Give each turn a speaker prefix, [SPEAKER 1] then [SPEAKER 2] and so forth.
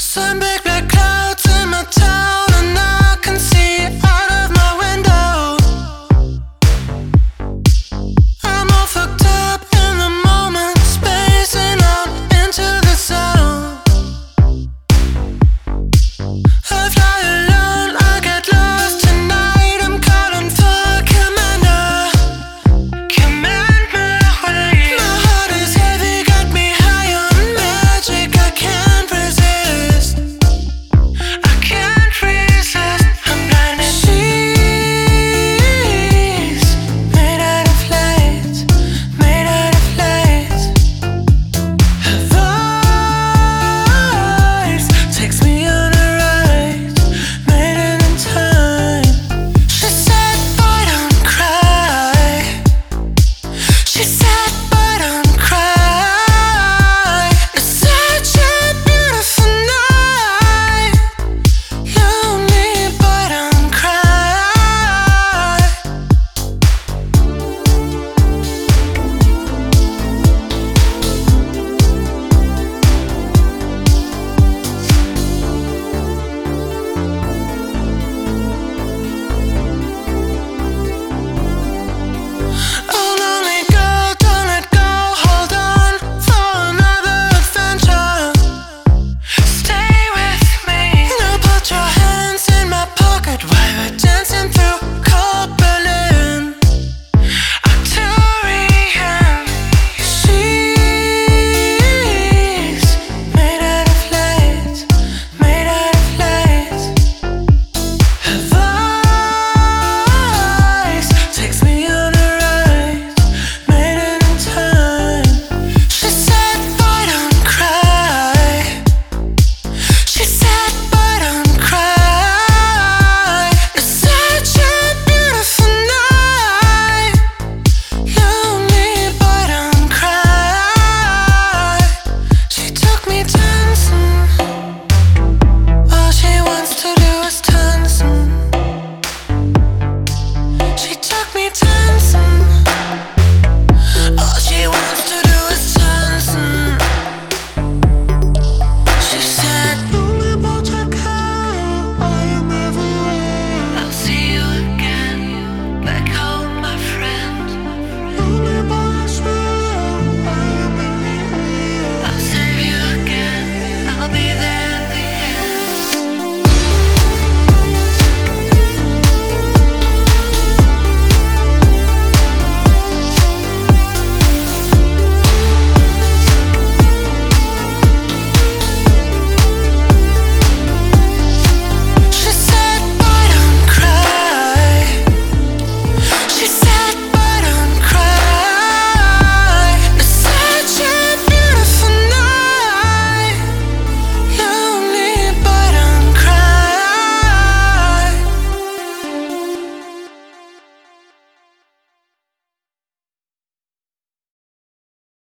[SPEAKER 1] Some big black clouds